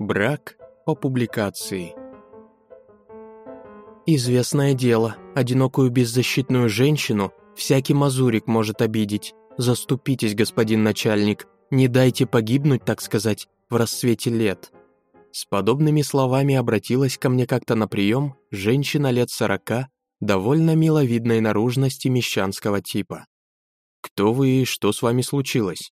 Брак по публикации. Известное дело, одинокую беззащитную женщину всякий мазурик может обидеть. Заступитесь, господин начальник, не дайте погибнуть, так сказать, в рассвете лет. С подобными словами обратилась ко мне как-то на прием женщина лет сорока, довольно миловидной наружности мещанского типа. «Кто вы и что с вами случилось?»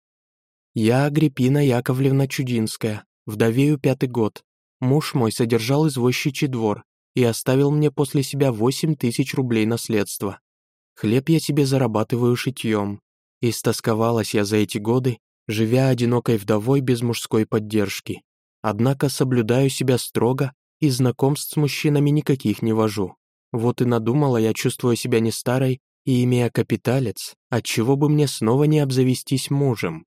«Я Агриппина Яковлевна Чудинская, вдовею пятый год. Муж мой содержал извозчичий двор и оставил мне после себя восемь тысяч рублей наследства. Хлеб я себе зарабатываю шитьем. Истосковалась я за эти годы, живя одинокой вдовой без мужской поддержки. Однако соблюдаю себя строго и знакомств с мужчинами никаких не вожу. Вот и надумала я, чувствуя себя не старой и имея капиталец, отчего бы мне снова не обзавестись мужем.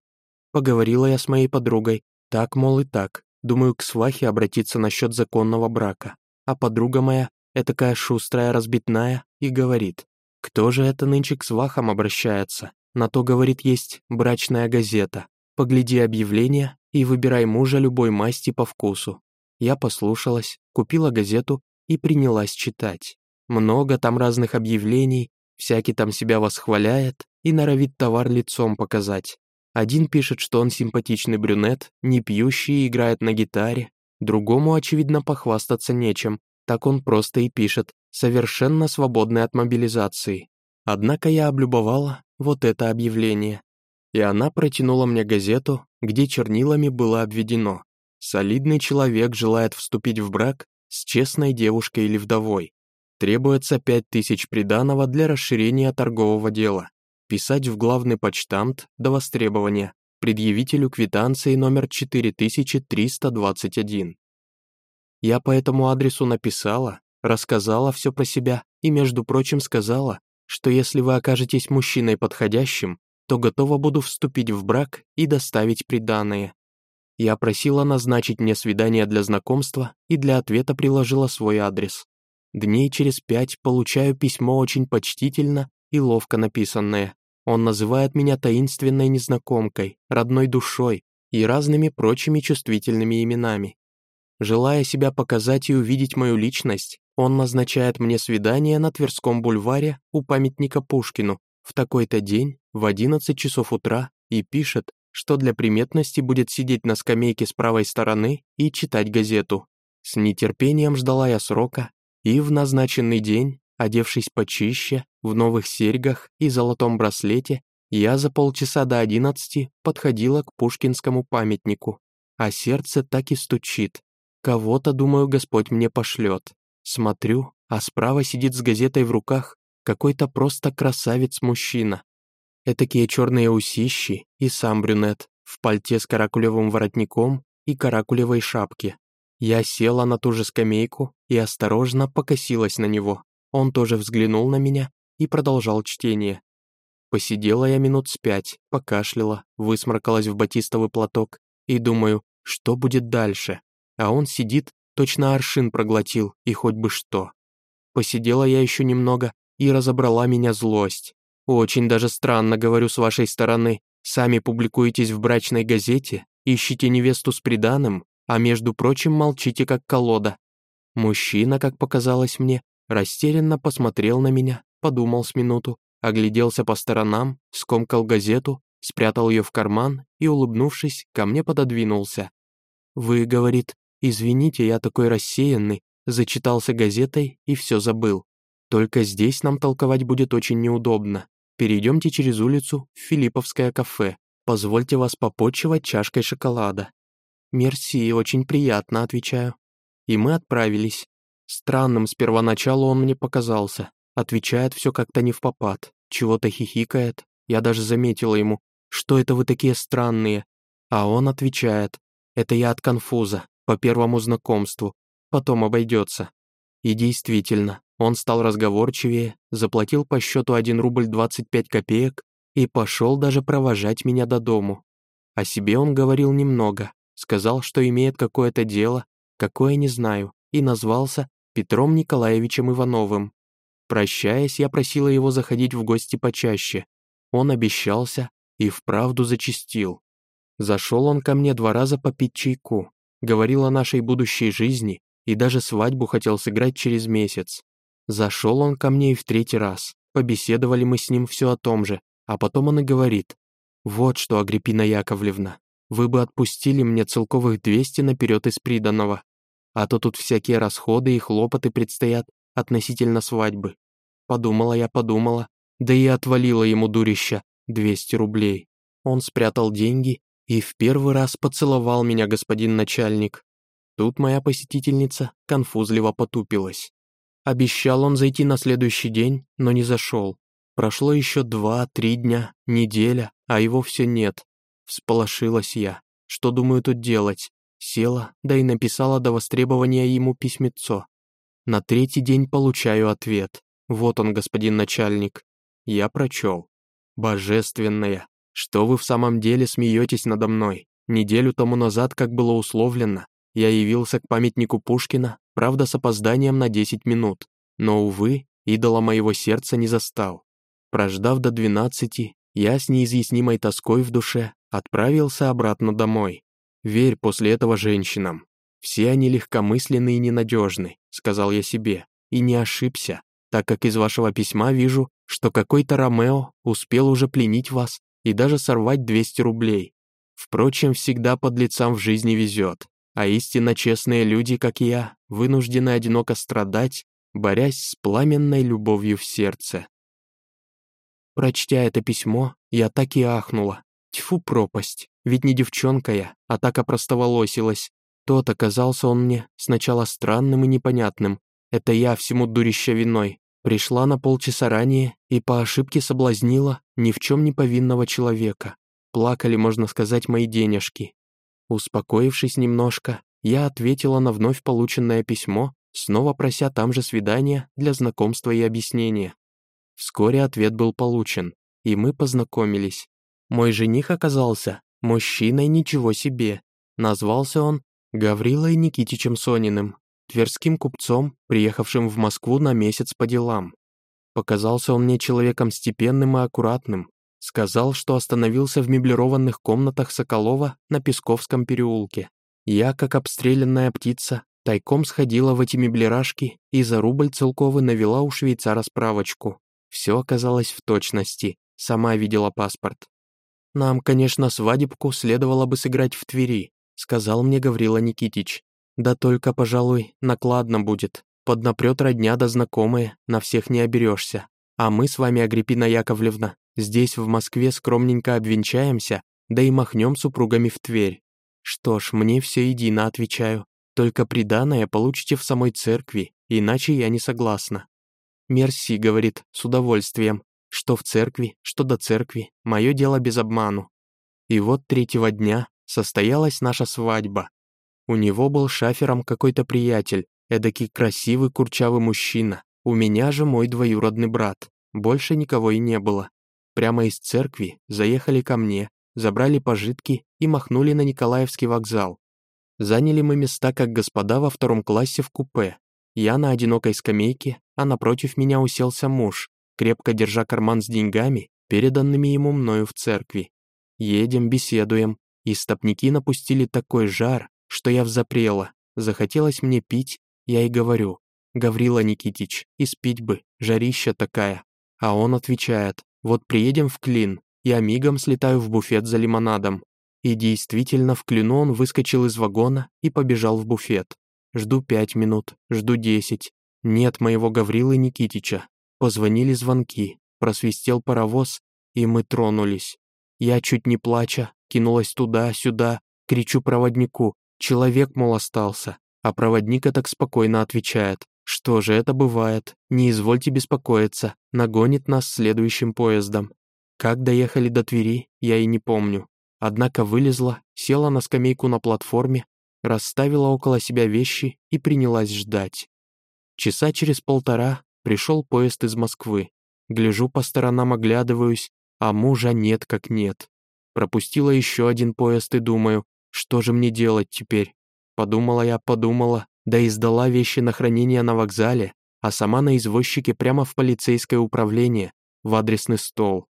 Поговорила я с моей подругой, так, мол, и так, думаю, к свахе обратиться насчет законного брака. А подруга моя, этакая шустрая, разбитная, и говорит, кто же это нынче к свахам обращается? На то, говорит, есть брачная газета. Погляди объявление и выбирай мужа любой масти по вкусу. Я послушалась, купила газету и принялась читать. Много там разных объявлений, всякий там себя восхваляет и норовит товар лицом показать. Один пишет, что он симпатичный брюнет, не пьющий и играет на гитаре. Другому, очевидно, похвастаться нечем. Так он просто и пишет, совершенно свободный от мобилизации. Однако я облюбовала вот это объявление. И она протянула мне газету, где чернилами было обведено. Солидный человек желает вступить в брак с честной девушкой или вдовой. Требуется пять тысяч приданого для расширения торгового дела писать в главный почтамт до востребования, предъявителю квитанции номер 4321. Я по этому адресу написала, рассказала все про себя и, между прочим, сказала, что если вы окажетесь мужчиной подходящим, то готова буду вступить в брак и доставить приданое. Я просила назначить мне свидание для знакомства и для ответа приложила свой адрес. Дней через пять получаю письмо очень почтительно и ловко написанное. Он называет меня таинственной незнакомкой, родной душой и разными прочими чувствительными именами. Желая себя показать и увидеть мою личность, он назначает мне свидание на Тверском бульваре у памятника Пушкину в такой-то день в 11 часов утра и пишет, что для приметности будет сидеть на скамейке с правой стороны и читать газету. С нетерпением ждала я срока, и в назначенный день Одевшись почище, в новых серьгах и золотом браслете, я за полчаса до одиннадцати подходила к Пушкинскому памятнику, а сердце так и стучит. Кого-то, думаю, Господь мне пошлет. Смотрю, а справа сидит с газетой в руках какой-то просто красавец-мужчина. Этакие черные усищи и сам брюнет, в пальте с каракулевым воротником и каракулевой шапке. Я села на ту же скамейку и осторожно покосилась на него. Он тоже взглянул на меня и продолжал чтение. Посидела я минут с пять, покашляла, высморкалась в батистовый платок и думаю, что будет дальше. А он сидит, точно аршин проглотил, и хоть бы что. Посидела я еще немного, и разобрала меня злость. Очень даже странно, говорю, с вашей стороны. Сами публикуетесь в брачной газете, ищите невесту с приданым, а между прочим молчите как колода. Мужчина, как показалось мне, Растерянно посмотрел на меня, подумал с минуту, огляделся по сторонам, скомкал газету, спрятал ее в карман и, улыбнувшись, ко мне пододвинулся. «Вы, — говорит, — извините, я такой рассеянный, зачитался газетой и все забыл. Только здесь нам толковать будет очень неудобно. Перейдемте через улицу в Филипповское кафе. Позвольте вас попотчевать чашкой шоколада». «Мерси, очень приятно», — отвечаю. И мы отправились. Странным с первоначала он мне показался. Отвечает все как-то не в попад, чего-то хихикает. Я даже заметила ему, что это вы такие странные. А он отвечает, это я от конфуза, по первому знакомству, потом обойдется. И действительно, он стал разговорчивее, заплатил по счету 1 рубль 25 копеек и пошел даже провожать меня до дому. О себе он говорил немного, сказал, что имеет какое-то дело, какое не знаю, и назвался Петром Николаевичем Ивановым. Прощаясь, я просила его заходить в гости почаще. Он обещался и вправду зачистил. Зашел он ко мне два раза попить чайку. говорил о нашей будущей жизни и даже свадьбу хотел сыграть через месяц. Зашел он ко мне и в третий раз. Побеседовали мы с ним все о том же, а потом он и говорит. «Вот что, Агриппина Яковлевна, вы бы отпустили мне целковых 200 наперед из приданного, а то тут всякие расходы и хлопоты предстоят относительно свадьбы». Подумала я, подумала, да и отвалила ему дурища 200 рублей. Он спрятал деньги и в первый раз поцеловал меня господин начальник. Тут моя посетительница конфузливо потупилась. Обещал он зайти на следующий день, но не зашел. Прошло еще два-три дня, неделя, а его все нет. Всполошилась я. Что думаю тут делать? Села, да и написала до востребования ему письмецо. На третий день получаю ответ. Вот он, господин начальник. Я прочел. Божественная, что вы в самом деле смеетесь надо мной? Неделю тому назад, как было условлено, я явился к памятнику Пушкина, правда с опозданием на 10 минут, но, увы, идола моего сердца не застал. Прождав до 12, я с неизъяснимой тоской в душе отправился обратно домой. Верь после этого женщинам. Все они легкомысленны и ненадежны, сказал я себе, и не ошибся, так как из вашего письма вижу, что какой-то Ромео успел уже пленить вас и даже сорвать 200 рублей. Впрочем, всегда под лицам в жизни везет а истинно честные люди, как я, вынуждены одиноко страдать, борясь с пламенной любовью в сердце. Прочтя это письмо, я так и ахнула. Тьфу, пропасть, ведь не девчонка я, а так опростоволосилась. Тот оказался он мне сначала странным и непонятным. Это я всему дурища виной. Пришла на полчаса ранее и по ошибке соблазнила ни в чем не повинного человека. Плакали, можно сказать, мои денежки. Успокоившись немножко, я ответила на вновь полученное письмо, снова прося там же свидания для знакомства и объяснения. Вскоре ответ был получен, и мы познакомились. Мой жених оказался мужчиной ничего себе. Назвался он Гаврилой Никитичем Сониным, тверским купцом, приехавшим в Москву на месяц по делам. Показался он мне человеком степенным и аккуратным, Сказал, что остановился в меблированных комнатах Соколова на Песковском переулке. Я, как обстрелянная птица, тайком сходила в эти меблирашки и за рубль целковый навела у швейцара справочку. Все оказалось в точности, сама видела паспорт. «Нам, конечно, свадебку следовало бы сыграть в Твери», сказал мне Гаврила Никитич. «Да только, пожалуй, накладно будет. Поднапрет родня да знакомые, на всех не оберешься. А мы с вами, Агриппина Яковлевна, Здесь, в Москве, скромненько обвенчаемся, да и махнем супругами в Тверь. Что ж, мне все едино, отвечаю. Только приданое получите в самой церкви, иначе я не согласна. Мерси, говорит, с удовольствием. Что в церкви, что до церкви, мое дело без обману. И вот третьего дня состоялась наша свадьба. У него был шафером какой-то приятель, эдакий красивый курчавый мужчина. У меня же мой двоюродный брат. Больше никого и не было прямо из церкви заехали ко мне, забрали пожитки и махнули на Николаевский вокзал. Заняли мы места, как господа во втором классе в купе. Я на одинокой скамейке, а напротив меня уселся муж, крепко держа карман с деньгами, переданными ему мною в церкви. Едем, беседуем, и стопники напустили такой жар, что я взапрела. Захотелось мне пить, я и говорю, Гаврила Никитич, и спить бы, жарища такая. А он отвечает, вот приедем в Клин, я мигом слетаю в буфет за лимонадом. И действительно, в Клину он выскочил из вагона и побежал в буфет. Жду пять минут, жду десять. Нет моего Гаврилы Никитича. Позвонили звонки, просвистел паровоз, и мы тронулись. Я, чуть не плача, кинулась туда-сюда, кричу проводнику. Человек, мол, остался. А проводник так спокойно отвечает. Что же это бывает? Не извольте беспокоиться, нагонит нас следующим поездом. Как доехали до Твери, я и не помню. Однако вылезла, села на скамейку на платформе, расставила около себя вещи и принялась ждать. Часа через полтора пришел поезд из Москвы. Гляжу по сторонам, оглядываюсь, а мужа нет как нет. Пропустила еще один поезд и думаю, что же мне делать теперь? Подумала я, подумала, да и сдала вещи на хранение на вокзале, а сама на извозчике прямо в полицейское управление, в адресный стол.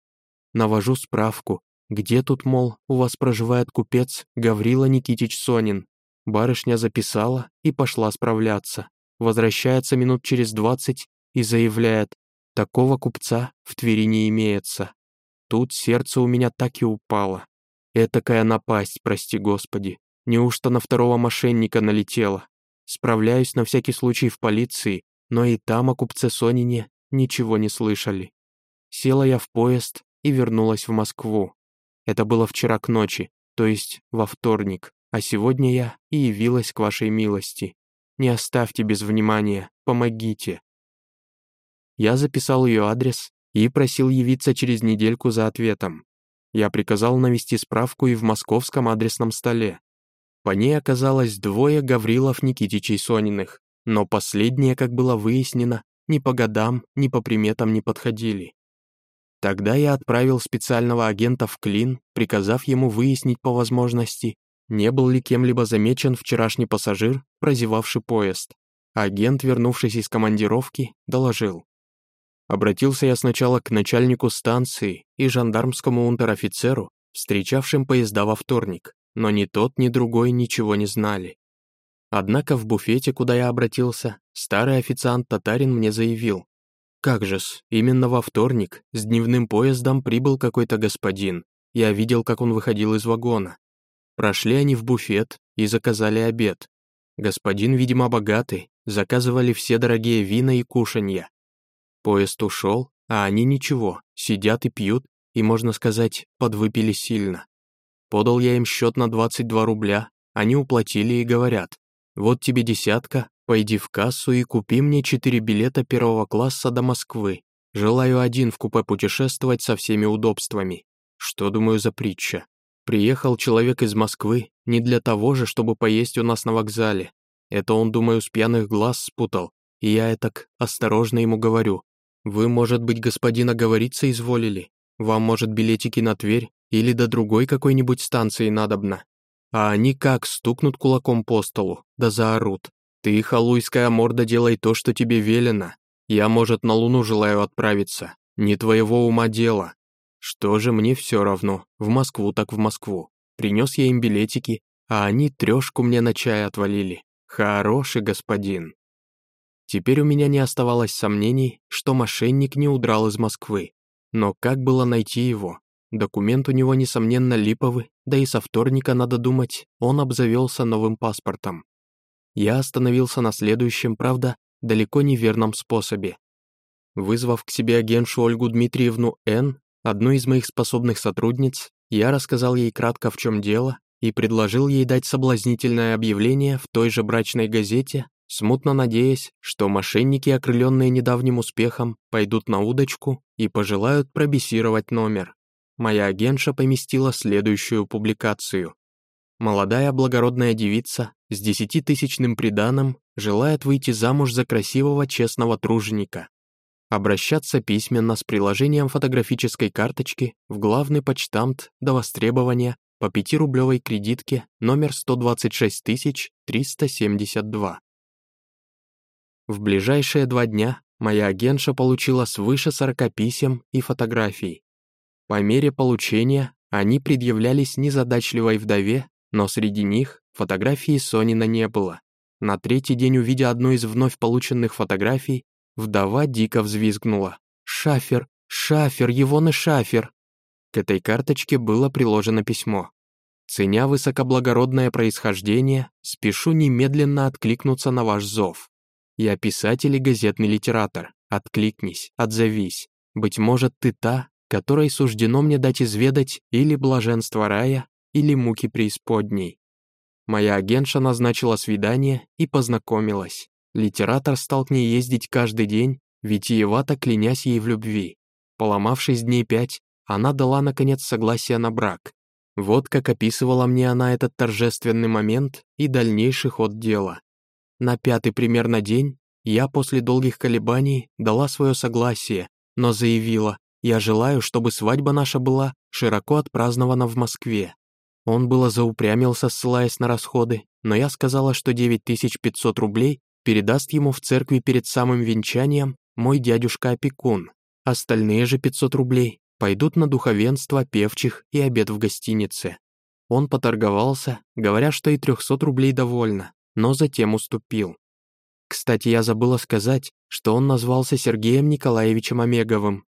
Навожу справку, где тут, мол, у вас проживает купец Гаврила Никитич Сонин. Барышня записала и пошла справляться. Возвращается минут через двадцать и заявляет, такого купца в Твери не имеется. Тут сердце у меня так и упало. Этакая напасть, прости господи. Неужто на второго мошенника налетела? Справляюсь на всякий случай в полиции, но и там о купце Сонине ничего не слышали. Села я в поезд и вернулась в Москву. Это было вчера к ночи, то есть во вторник, а сегодня я и явилась к вашей милости. Не оставьте без внимания, помогите. Я записал ее адрес и просил явиться через недельку за ответом. Я приказал навести справку и в московском адресном столе. По ней оказалось двое Гаврилов Никитичей Сониных, но последние, как было выяснено, ни по годам, ни по приметам не подходили. Тогда я отправил специального агента в Клин, приказав ему выяснить по возможности, не был ли кем-либо замечен вчерашний пассажир, прозевавший поезд. Агент, вернувшись из командировки, доложил. Обратился я сначала к начальнику станции и жандармскому унтер-офицеру, встречавшим поезда во вторник, но ни тот, ни другой ничего не знали. Однако в буфете, куда я обратился, старый официант-татарин мне заявил. «Как же-с, именно во вторник с дневным поездом прибыл какой-то господин. Я видел, как он выходил из вагона. Прошли они в буфет и заказали обед. Господин, видимо, богатый, заказывали все дорогие вина и кушанья. Поезд ушел, а они ничего, сидят и пьют, и, можно сказать, подвыпили сильно. Подал я им счет на 22 рубля, они уплатили и говорят, вот тебе десятка, пойди в кассу и купи мне четыре билета первого класса до Москвы. Желаю один в купе путешествовать со всеми удобствами. Что, думаю, за притча? Приехал человек из Москвы не для того же, чтобы поесть у нас на вокзале. Это он, думаю, с пьяных глаз спутал. И я так осторожно ему говорю. Вы, может быть, господин оговориться изволили? Вам, может, билетики на Тверь или до другой какой-нибудь станции надобно? А они как стукнут кулаком по столу, да заорут. Ты, халуйская морда, делай то, что тебе велено. Я, может, на Луну желаю отправиться. Не твоего ума дело. Что же мне все равно, в Москву так в Москву. Принес я им билетики, а они трешку мне на чай отвалили. Хороший господин. Теперь у меня не оставалось сомнений, что мошенник не удрал из Москвы. Но как было найти его? Документ у него, несомненно, липовый, да и со вторника, надо думать, он обзавелся новым паспортом. Я остановился на следующем, правда, далеко не верном способе. Вызвав к себе агентшу Ольгу Дмитриевну Н., одну из моих способных сотрудниц, я рассказал ей кратко, в чем дело, и предложил ей дать соблазнительное объявление в той же брачной газете, смутно надеясь, что мошенники, окрыленные недавним успехом, пойдут на удочку и пожелают пробессировать номер. Моя агентша поместила следующую публикацию. Молодая благородная девица с десятитысячным приданым желает выйти замуж за красивого честного труженика. Обращаться письменно с приложением фотографической карточки в главный почтамт до востребования по 5-рублевой кредитке номер 126372. В ближайшие два дня моя агентша получила свыше 40 писем и фотографий. По мере получения они предъявлялись незадачливой вдове, но среди них фотографии Сонина не было. На третий день, увидя одну из вновь полученных фотографий, вдова дико взвизгнула. «Шафер! Шафер! Его на шафер!» К этой карточке было приложено письмо. Ценя высокоблагородное происхождение, спешу немедленно откликнуться на ваш зов. Я писатель и газетный литератор. Откликнись, отзовись. Быть может, ты та, которой суждено мне дать изведать или блаженство рая, или муки преисподней. Моя агентша назначила свидание и познакомилась. Литератор стал к ней ездить каждый день, витиевато клянясь ей в любви. Поломавшись дней пять, она дала, наконец, согласие на брак. Вот как описывала мне она этот торжественный момент и дальнейший ход дела. На пятый примерно день я после долгих колебаний дала свое согласие, но заявила, я желаю, чтобы свадьба наша была широко отпразднована в Москве. Он было заупрямился, ссылаясь на расходы, но я сказала, что 9500 рублей передаст ему в церкви перед самым венчанием мой дядюшка-опекун. Остальные же 500 рублей пойдут на духовенство, певчих и обед в гостинице. Он поторговался, говоря, что и 300 рублей довольно, но затем уступил. Кстати, я забыла сказать, что он назвался Сергеем Николаевичем Омеговым.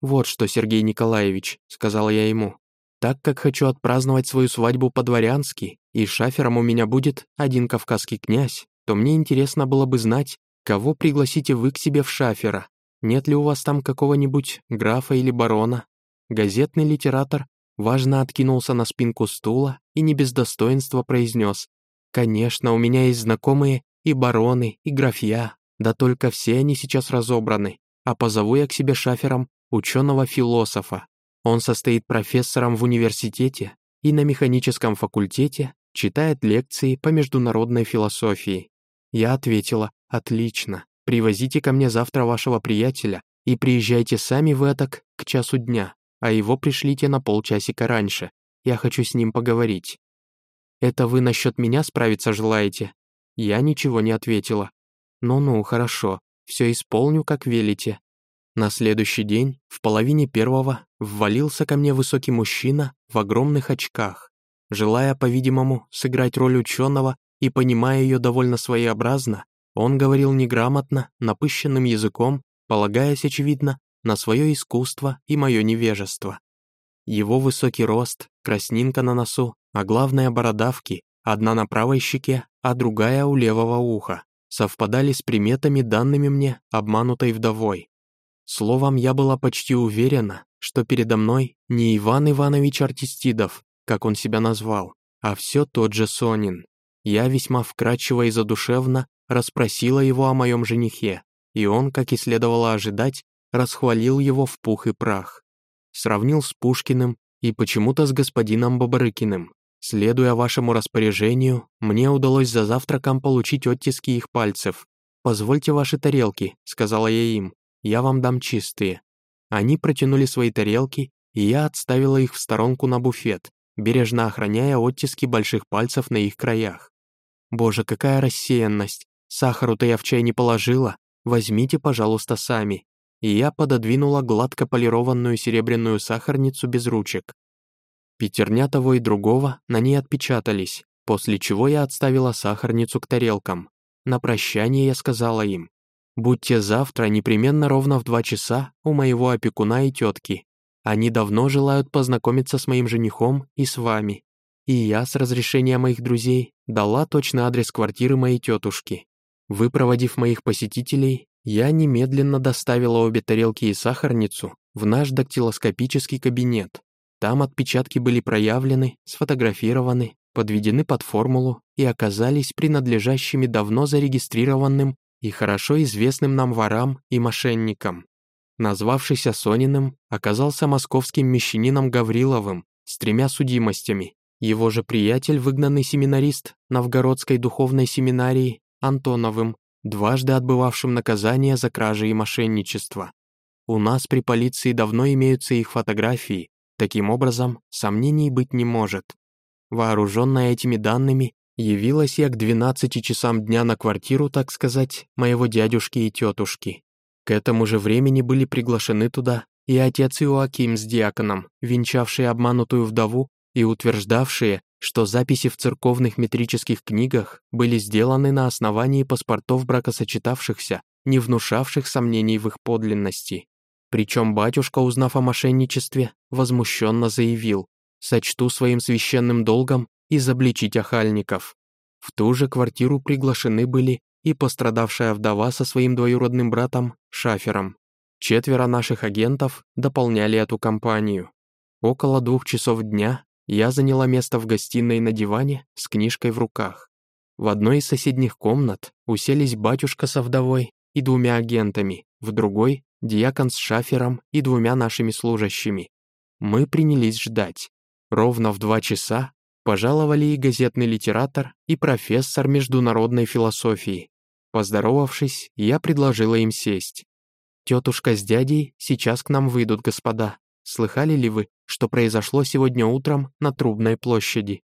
«Вот что, Сергей Николаевич», — сказала я ему, «так как хочу отпраздновать свою свадьбу по-дворянски, и шафером у меня будет один кавказский князь, то мне интересно было бы знать, кого пригласите вы к себе в шафера. Нет ли у вас там какого-нибудь графа или барона?» Газетный литератор важно откинулся на спинку стула и не без достоинства произнес, «Конечно, у меня есть знакомые и бароны, и графья, да только все они сейчас разобраны, а позову я к себе шафером ученого-философа. Он состоит профессором в университете и на механическом факультете читает лекции по международной философии. Я ответила, отлично, привозите ко мне завтра вашего приятеля и приезжайте сами в этак к часу дня, а его пришлите на полчасика раньше, я хочу с ним поговорить. Это вы насчет меня справиться желаете? Я ничего не ответила. «Ну-ну, хорошо, все исполню, как велите». На следующий день, в половине первого, ввалился ко мне высокий мужчина в огромных очках. Желая, по-видимому, сыграть роль ученого и понимая ее довольно своеобразно, он говорил неграмотно, напыщенным языком, полагаясь, очевидно, на свое искусство и мое невежество. Его высокий рост, краснинка на носу, а главное бородавки, одна на правой щеке, а другая у левого уха, совпадали с приметами, данными мне обманутой вдовой. Словом, я была почти уверена, что передо мной не Иван Иванович Артистидов, как он себя назвал, а все тот же Сонин. Я весьма вкрадчиво и задушевно расспросила его о моем женихе, и он, как и следовало ожидать, расхвалил его в пух и прах. Сравнил с Пушкиным и почему-то с господином Бабарыкиным, Следуя вашему распоряжению, мне удалось за завтраком получить оттиски их пальцев. «Позвольте ваши тарелки», — сказала я им, — «я вам дам чистые». Они протянули свои тарелки, и я отставила их в сторонку на буфет, бережно охраняя оттиски больших пальцев на их краях. Боже, какая рассеянность! Сахару-то я в чай не положила. Возьмите, пожалуйста, сами. И я пододвинула гладко полированную серебряную сахарницу без ручек. Пятерня того и другого на ней отпечатались, после чего я отставила сахарницу к тарелкам. На прощание я сказала им, «Будьте завтра непременно ровно в два часа у моего опекуна и тетки. Они давно желают познакомиться с моим женихом и с вами. И я, с разрешения моих друзей, дала точный адрес квартиры моей тетушки. Выпроводив моих посетителей, я немедленно доставила обе тарелки и сахарницу в наш дактилоскопический кабинет. Там отпечатки были проявлены, сфотографированы, подведены под формулу и оказались принадлежащими давно зарегистрированным и хорошо известным нам ворам и мошенникам. Назвавшийся Сониным оказался московским мещанином Гавриловым с тремя судимостями. Его же приятель, выгнанный семинарист Новгородской духовной семинарии Антоновым, дважды отбывавшим наказание за кражи и мошенничество. У нас при полиции давно имеются их фотографии, Таким образом, сомнений быть не может. Вооруженная этими данными, явилась я к 12 часам дня на квартиру, так сказать, моего дядюшки и тетушки. К этому же времени были приглашены туда и отец Иоаким с диаконом, венчавшие обманутую вдову и утверждавшие, что записи в церковных метрических книгах были сделаны на основании паспортов бракосочетавшихся, не внушавших сомнений в их подлинности. Причем батюшка, узнав о мошенничестве, возмущенно заявил, «Сочту своим священным долгом изобличить охальников». В ту же квартиру приглашены были и пострадавшая вдова со своим двоюродным братом Шафером. Четверо наших агентов дополняли эту компанию. Около двух часов дня я заняла место в гостиной на диване с книжкой в руках. В одной из соседних комнат уселись батюшка со вдовой и двумя агентами, в другой диакон с шафером и двумя нашими служащими. Мы принялись ждать. Ровно в два часа пожаловали и газетный литератор, и профессор международной философии. Поздоровавшись, я предложила им сесть. «Тетушка с дядей сейчас к нам выйдут, господа. Слыхали ли вы, что произошло сегодня утром на Трубной площади?»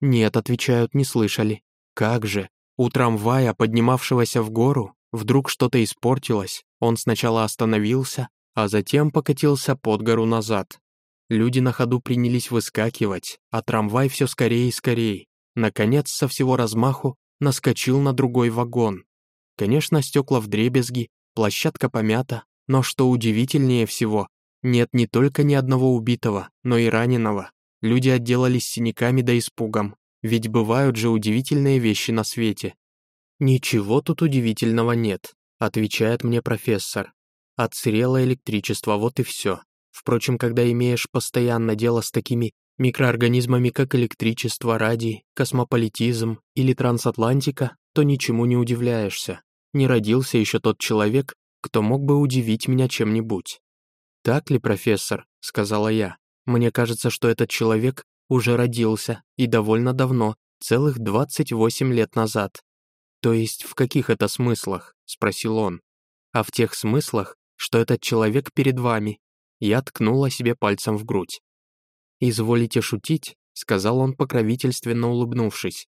«Нет», — отвечают, не слышали. «Как же? У трамвая, поднимавшегося в гору, вдруг что-то испортилось, он сначала остановился, а затем покатился под гору назад. Люди на ходу принялись выскакивать, а трамвай все скорее и скорее. Наконец, со всего размаху, наскочил на другой вагон. Конечно, стекла вдребезги, площадка помята, но что удивительнее всего, нет не только ни одного убитого, но и раненого. Люди отделались синяками да испугом, ведь бывают же удивительные вещи на свете. «Ничего тут удивительного нет», — отвечает мне профессор. «Отсырело электричество, вот и все. Впрочем, когда имеешь постоянно дело с такими микроорганизмами, как электричество, радий, космополитизм или трансатлантика, то ничему не удивляешься. Не родился еще тот человек, кто мог бы удивить меня чем-нибудь. «Так ли, профессор?» — сказала я. «Мне кажется, что этот человек уже родился, и довольно давно, целых 28 лет назад». «То есть в каких это смыслах?» — спросил он. «А в тех смыслах, что этот человек перед вами». Я ткнула себе пальцем в грудь. «Изволите шутить?» — сказал он, покровительственно улыбнувшись.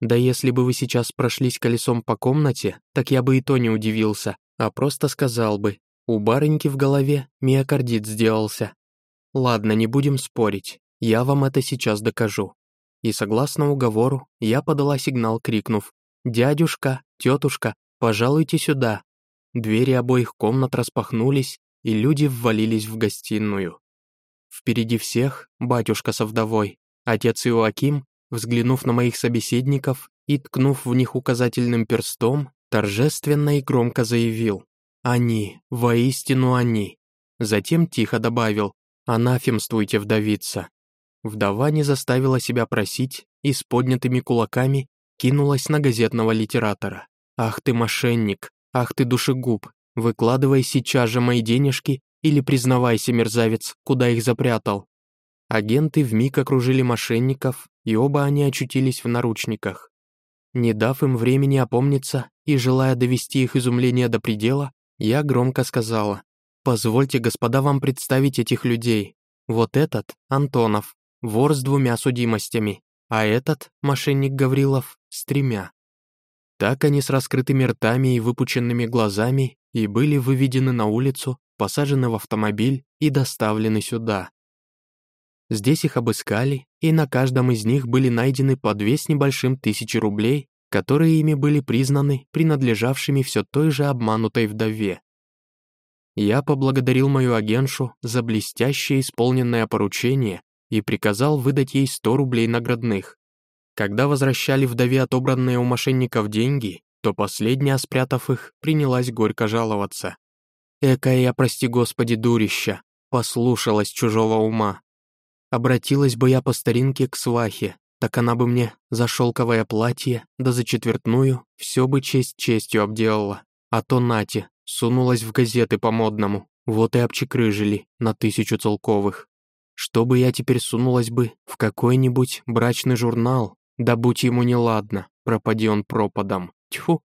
«Да если бы вы сейчас прошлись колесом по комнате, так я бы и то не удивился, а просто сказал бы, у барыньки в голове миокардит сделался. Ладно, не будем спорить, я вам это сейчас докажу. И согласно уговору, я подала сигнал, крикнув «Дядюшка, тетушка, пожалуйте сюда». Двери обоих комнат распахнулись, и люди ввалились в гостиную. Впереди всех батюшка со вдовой, отец Иоаким, взглянув на моих собеседников и ткнув в них указательным перстом, торжественно и громко заявил «Они, воистину они». Затем тихо добавил «Анафемствуйте, вдовица». Вдова не заставила себя просить и с поднятыми кулаками кинулась на газетного литератора. «Ах ты мошенник! Ах ты душегуб! Выкладывай сейчас же мои денежки или признавайся, мерзавец, куда их запрятал». Агенты вмиг окружили мошенников, и оба они очутились в наручниках. Не дав им времени опомниться и желая довести их изумление до предела, я громко сказала, «Позвольте, господа, вам представить этих людей. Вот этот — Антонов, вор с двумя судимостями, а этот — мошенник Гаврилов с тремя». Так они с раскрытыми ртами и выпученными глазами и были выведены на улицу, посажены в автомобиль и доставлены сюда. Здесь их обыскали, и на каждом из них были найдены по две с небольшим тысячи рублей которые ими были признаны принадлежавшими все той же обманутой вдове. Я поблагодарил мою агентшу за блестящее исполненное поручение и приказал выдать ей 100 рублей наградных. Когда возвращали вдове отобранные у мошенников деньги, то последняя, спрятав их, принялась горько жаловаться. «Экая я, прости господи, дурища, послушалась чужого ума. Обратилась бы я по старинке к свахе, так она бы мне за шелковое платье, да за четвертную, все бы честь честью обделала. А то нате, сунулась в газеты по-модному, вот и обчекрыжили на тысячу целковых. Чтобы я теперь сунулась бы в какой-нибудь брачный журнал, да будь ему неладно, пропади он пропадом. Тьфу,